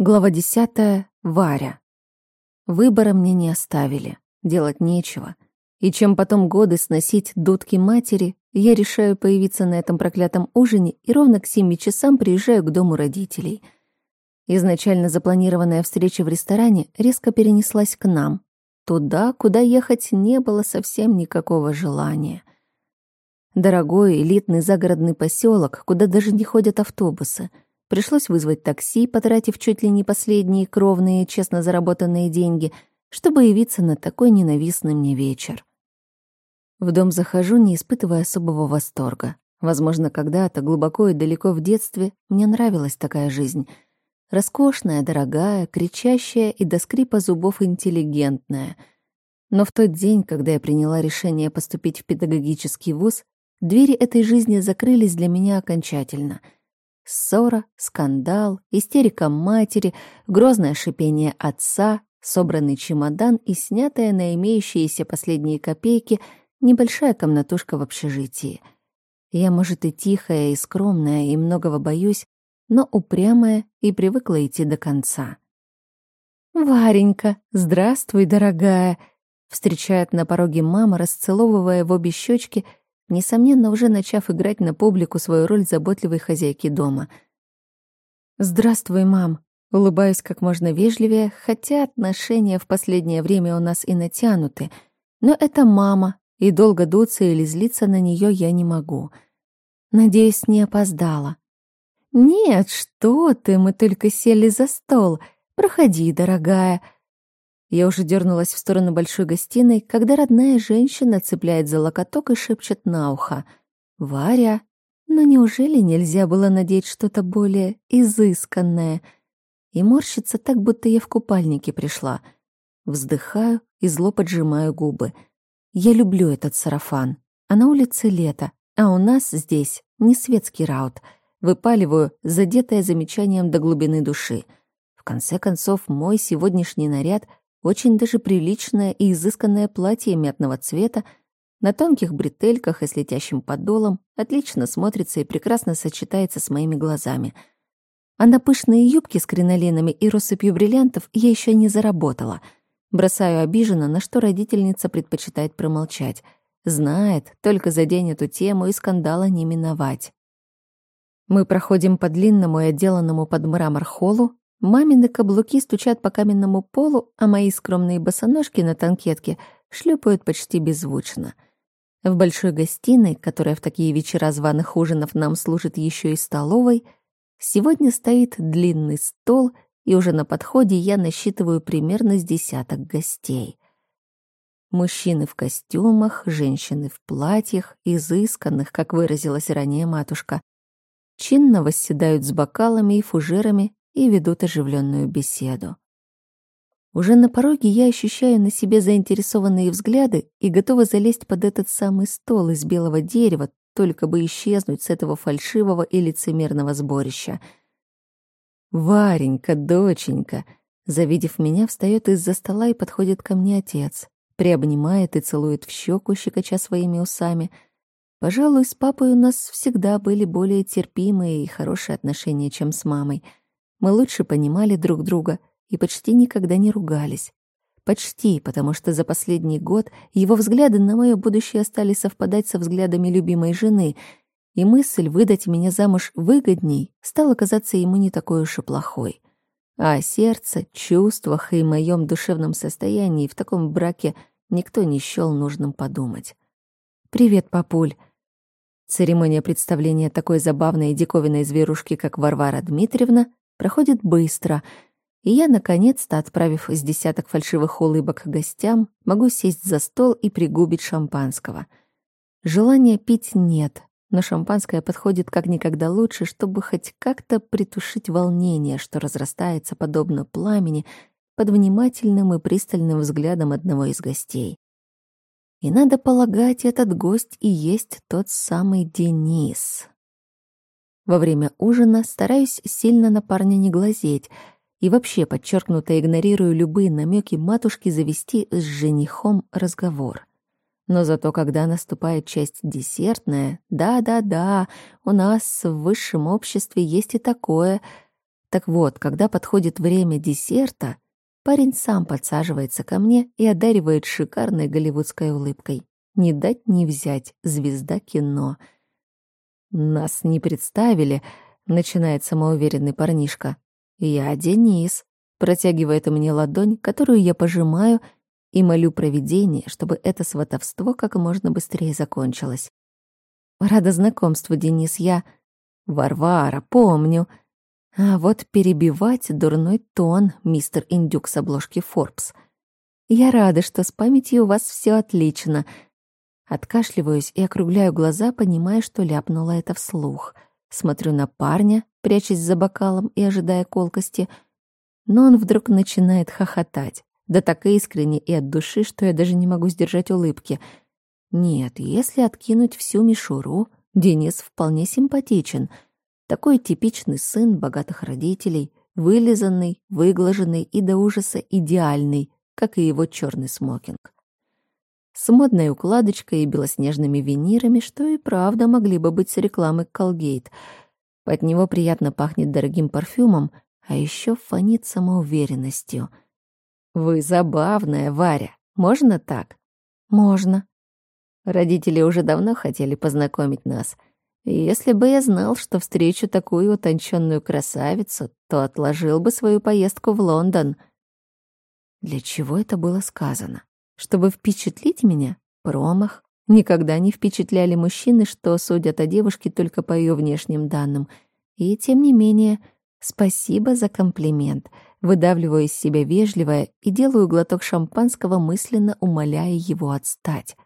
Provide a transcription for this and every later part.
Глава десятая. Варя. Выбора мне не оставили. Делать нечего. И чем потом годы сносить дудки матери, я решаю появиться на этом проклятом ужине и ровно к семи часам приезжаю к дому родителей. Изначально запланированная встреча в ресторане резко перенеслась к нам. Туда, куда ехать не было совсем никакого желания. Дорогой элитный загородный поселок, куда даже не ходят автобусы — Пришлось вызвать такси, потратив чуть ли не последние кровные, честно заработанные деньги, чтобы явиться на такой ненавистный мне вечер. В дом захожу, не испытывая особого восторга. Возможно, когда-то, глубоко и далеко в детстве, мне нравилась такая жизнь. Роскошная, дорогая, кричащая и до скрипа зубов интеллигентная. Но в тот день, когда я приняла решение поступить в педагогический вуз, двери этой жизни закрылись для меня окончательно — Ссора, скандал, истерика матери, грозное шипение отца, собранный чемодан и снятая на имеющиеся последние копейки небольшая комнатушка в общежитии. Я, может, и тихая, и скромная, и многого боюсь, но упрямая и привыкла идти до конца. «Варенька, здравствуй, дорогая!» Встречает на пороге мама, расцеловывая в обе щечки — несомненно, уже начав играть на публику свою роль заботливой хозяйки дома. «Здравствуй, мам!» Улыбаюсь как можно вежливее, хотя отношения в последнее время у нас и натянуты. Но это мама, и долго дуться или злиться на нее я не могу. Надеюсь, не опоздала. «Нет, что ты, мы только сели за стол. Проходи, дорогая», я уже дернулась в сторону большой гостиной, когда родная женщина цепляет за локоток и шепчет на ухо. «Варя, но неужели нельзя было надеть что-то более изысканное?» И морщится так, будто я в купальнике пришла. Вздыхаю и зло поджимаю губы. Я люблю этот сарафан. А на улице лето, а у нас здесь не светский раут. Выпаливаю, задетая замечанием до глубины души. В конце концов, мой сегодняшний наряд — очень даже приличное и изысканное платье мятного цвета на тонких бретельках и с летящим подолом отлично смотрится и прекрасно сочетается с моими глазами. А на пышные юбки с кринолинами и россыпью бриллиантов я еще не заработала. Бросаю обиженно, на что родительница предпочитает промолчать. Знает, только за день эту тему и скандала не миновать. Мы проходим по длинному и отделанному под мрамор холлу, Мамины каблуки стучат по каменному полу, а мои скромные босоножки на танкетке шлепают почти беззвучно. В большой гостиной, которая в такие вечера званых ужинов нам служит еще и столовой, сегодня стоит длинный стол, и уже на подходе я насчитываю примерно с десяток гостей. Мужчины в костюмах, женщины в платьях, изысканных, как выразилась ранее матушка, чинно восседают с бокалами и фужерами и ведут оживленную беседу. Уже на пороге я ощущаю на себе заинтересованные взгляды и готова залезть под этот самый стол из белого дерева, только бы исчезнуть с этого фальшивого и лицемерного сборища. «Варенька, доченька!» Завидев меня, встает из-за стола и подходит ко мне отец. Приобнимает и целует в щеку, щекоча своими усами. Пожалуй, с папой у нас всегда были более терпимые и хорошие отношения, чем с мамой — мы лучше понимали друг друга и почти никогда не ругались. Почти, потому что за последний год его взгляды на мое будущее стали совпадать со взглядами любимой жены, и мысль выдать меня замуж выгодней стала казаться ему не такой уж и плохой. А о сердце, чувствах и моем душевном состоянии в таком браке никто не счёл нужным подумать. «Привет, папуль!» Церемония представления такой забавной и диковинной зверушки, как Варвара Дмитриевна, проходит быстро, и я, наконец-то, отправив с десяток фальшивых улыбок гостям, могу сесть за стол и пригубить шампанского. Желания пить нет, но шампанское подходит как никогда лучше, чтобы хоть как-то притушить волнение, что разрастается подобно пламени под внимательным и пристальным взглядом одного из гостей. И надо полагать, этот гость и есть тот самый Денис. Во время ужина стараюсь сильно на парня не глазеть и вообще подчеркнуто игнорирую любые намеки матушки завести с женихом разговор. Но зато, когда наступает часть десертная, да-да-да, у нас в высшем обществе есть и такое, Так вот, когда подходит время десерта, парень сам подсаживается ко мне и одаривает шикарной голливудской улыбкой. Не дать не взять, звезда кино. «Нас не представили», — начинает самоуверенный парнишка. «Я Денис», — протягивает мне ладонь, которую я пожимаю и молю провидение, чтобы это сватовство как можно быстрее закончилось. «Рада знакомству, Денис, я...» «Варвара, помню», а вот перебивать дурной тон, мистер Индюк с обложки Forbes. Я рада, что с памятью у вас все отлично. Откашливаюсь и округляю глаза, понимая, что ляпнула это вслух. Смотрю на парня, прячась за бокалом и ожидая колкости. Но он вдруг начинает хохотать. Да так искренне и от души, что я даже не могу сдержать улыбки. Нет, если откинуть всю мишуру, Денис вполне симпатичен — такой типичный сын богатых родителей, вылизанный, выглаженный и до ужаса идеальный, как и его черный смокинг. С модной укладочкой и белоснежными винирами, что и правда могли бы быть с рекламы Colgate. От него приятно пахнет дорогим парфюмом, а еще фонит самоуверенностью. «Вы забавная, Варя. Можно так?» «Можно». Родители уже давно хотели познакомить нас — если бы я знал, что встречу такую утонченную красавицу, то отложил бы свою поездку в Лондон. Для чего это было сказано? Чтобы впечатлить меня? Промах. Никогда не впечатляли мужчины, что судят о девушке только по ее внешним данным. И тем не менее, спасибо за комплимент. Выдавливаю из себя вежливое и делаю глоток шампанского, мысленно умоляя его отстать.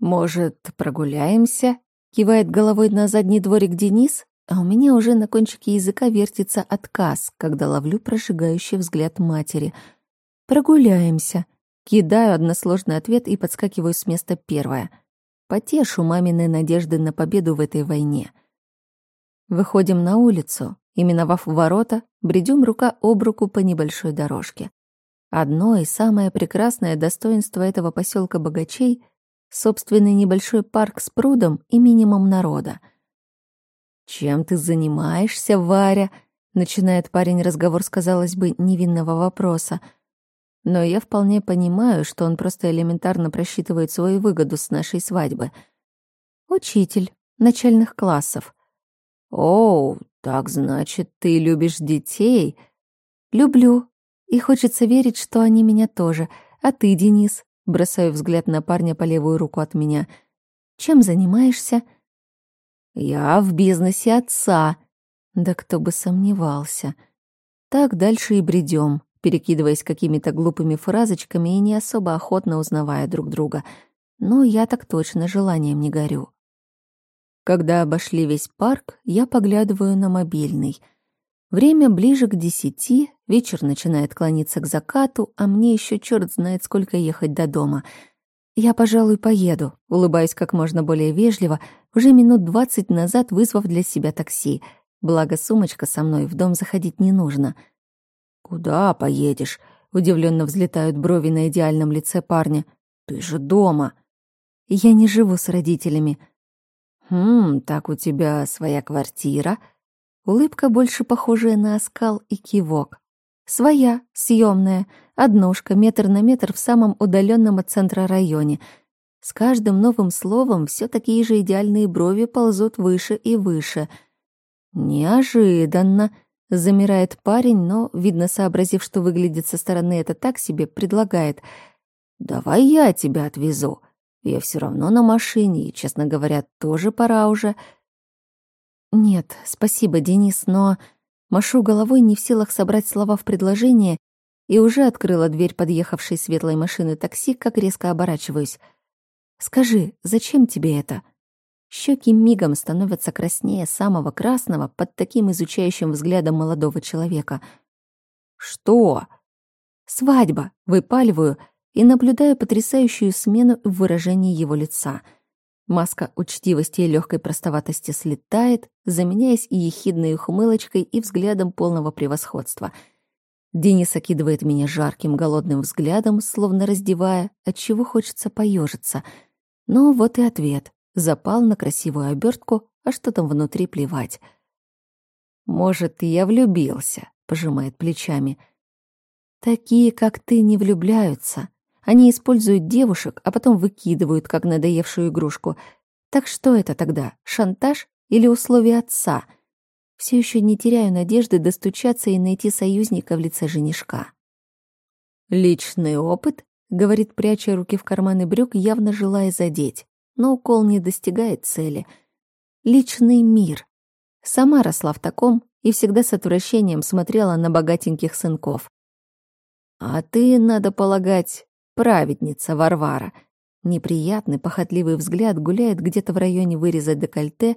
«Может, прогуляемся?» Кивает головой на задний дворик Денис, а у меня уже на кончике языка вертится отказ, когда ловлю прожигающий взгляд матери. «Прогуляемся». Кидаю односложный ответ и подскакиваю с места первое. Потешу мамины надежды на победу в этой войне. Выходим на улицу и, миновав ворота, бредем рука об руку по небольшой дорожке. Одно и самое прекрасное достоинство этого поселка богачей — собственный небольшой парк с прудом и минимум народа. «Чем ты занимаешься, Варя?» — начинает парень разговор с, казалось бы, невинного вопроса. Но я вполне понимаю, что он просто элементарно просчитывает свою выгоду с нашей свадьбы. «Учитель начальных классов». «Оу, так значит, ты любишь детей?» «Люблю. И хочется верить, что они меня тоже. А ты, Денис?» Бросаю взгляд на парня по левую руку от меня. «Чем занимаешься?» «Я в бизнесе отца». Да кто бы сомневался. Так дальше и бредем, перекидываясь какими-то глупыми фразочками и не особо охотно узнавая друг друга. Но я так точно желанием не горю. Когда обошли весь парк, я поглядываю на мобильный — Время ближе к десяти, вечер начинает клониться к закату, а мне еще черт знает, сколько ехать до дома. Я, пожалуй, поеду, улыбаюсь как можно более вежливо, уже минут двадцать назад вызвав для себя такси. Благо, сумочка со мной, в дом заходить не нужно. «Куда поедешь?» — удивленно взлетают брови на идеальном лице парня. «Ты же дома!» «Я не живу с родителями». «Хм, так у тебя своя квартира?» Улыбка больше похожая на оскал и кивок. Своя, съемная, однушка, метр на метр в самом удаленном от центра районе. С каждым новым словом все такие же идеальные брови ползут выше и выше. Неожиданно. Замирает парень, но, видно, сообразив, что выглядит со стороны это так себе, предлагает. «Давай я тебя отвезу. Я все равно на машине, и, честно говоря, тоже пора уже». «Нет, спасибо, Денис, но...» Машу головой, не в силах собрать слова в предложение, и уже открыла дверь подъехавшей светлой машины такси, как резко оборачиваюсь. «Скажи, зачем тебе это?» Щеки мигом становятся краснее самого красного под таким изучающим взглядом молодого человека. «Что?» «Свадьба!» — выпаливаю и наблюдаю потрясающую смену в выражении его лица — Маска учтивости и легкой простоватости слетает, заменяясь ехидной ухмылочкой, и взглядом полного превосходства. Денис окидывает меня жарким, голодным взглядом, словно раздевая, от чего хочется поежиться. Но вот и ответ. Запал на красивую обертку, а что там внутри плевать. Может, я влюбился, пожимает плечами. Такие, как ты, не влюбляются. Они используют девушек, а потом выкидывают, как надоевшую игрушку. Так что это тогда, шантаж или условия отца? Все еще не теряю надежды достучаться и найти союзника в лице женишка. «Личный опыт?» — говорит, пряча руки в карманы брюк, явно желая задеть. Но укол не достигает цели. «Личный мир». Сама росла в таком и всегда с отвращением смотрела на богатеньких сынков. «А ты, надо полагать, праведница Варвара». Неприятный, похотливый взгляд гуляет где-то в районе выреза декольте,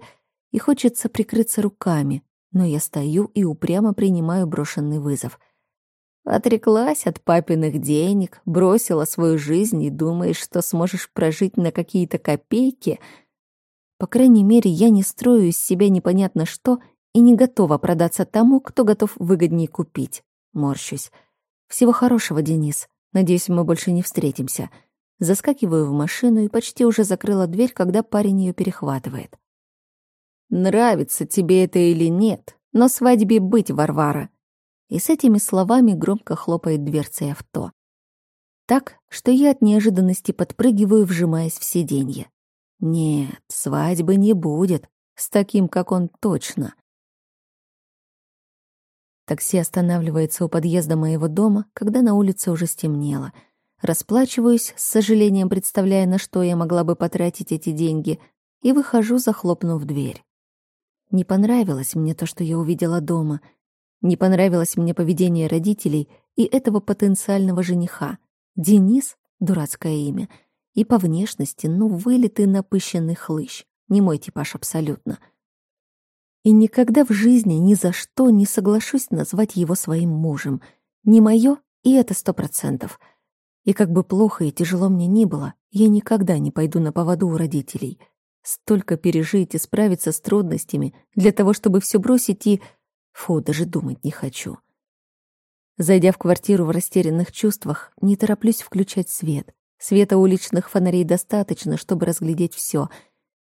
и хочется прикрыться руками, но я стою и упрямо принимаю брошенный вызов. Отреклась от папиных денег, бросила свою жизнь и думаешь, что сможешь прожить на какие-то копейки. По крайней мере, я не строю из себя непонятно что и не готова продаться тому, кто готов выгоднее купить. Морщусь. Всего хорошего, Денис. Надеюсь, мы больше не встретимся. Заскакиваю в машину и почти уже закрыла дверь, когда парень ее перехватывает. «Нравится тебе это или нет, но свадьбе быть, Варвара!» И с этими словами громко хлопает дверцей авто. Так, что я от неожиданности подпрыгиваю, вжимаясь в сиденье. Нет, свадьбы не будет, с таким, как он, точно. Такси останавливается у подъезда моего дома, когда на улице уже стемнело. Расплачиваюсь, с сожалением представляя, на что я могла бы потратить эти деньги, и выхожу, захлопнув дверь. Не понравилось мне то, что я увидела дома. Не понравилось мне поведение родителей и этого потенциального жениха. Денис — дурацкое имя. И по внешности, ну, вылитый напыщенный хлыщ. Не мой типаж абсолютно — и никогда в жизни ни за что не соглашусь назвать его своим мужем. Не мое, и это сто процентов. И как бы плохо и тяжело мне ни было, я никогда не пойду на поводу у родителей. Столько пережить и справиться с трудностями для того, чтобы все бросить и... Фу, даже думать не хочу. Зайдя в квартиру в растерянных чувствах, не тороплюсь включать свет. Света уличных фонарей достаточно, чтобы разглядеть все —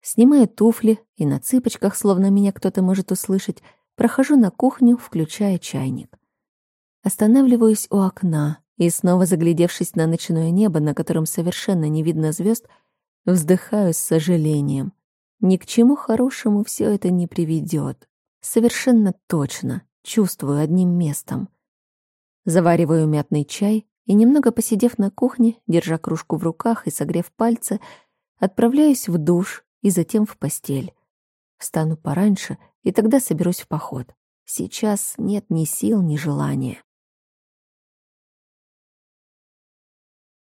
Снимаю туфли и на цыпочках, словно меня кто-то может услышать, прохожу на кухню, включая чайник. Останавливаюсь у окна и, снова заглядевшись на ночное небо, на котором совершенно не видно звезд, вздыхаю с сожалением. Ни к чему хорошему все это не приведет. Совершенно точно чувствую одним местом. Завариваю мятный чай и, немного посидев на кухне, держа кружку в руках и согрев пальцы, отправляюсь в душ, и затем в постель. Встану пораньше, и тогда соберусь в поход. Сейчас нет ни сил, ни желания.